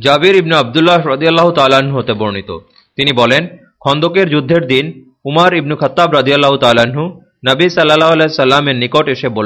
জাবির ইবনু আবদুল্লাহ রদিয়াল্লাহ তাল্লাহ্ন হতে বর্ণিত। তিনি বলেন, খন্দকের যুদ্ধের দিন উমার ইবনু খত্তাব রদিয়াল্লাহ তাল্লাহ্ন নবী সাল্লাহ আল্লাহ সাল্লামের নিকট এসে বললেন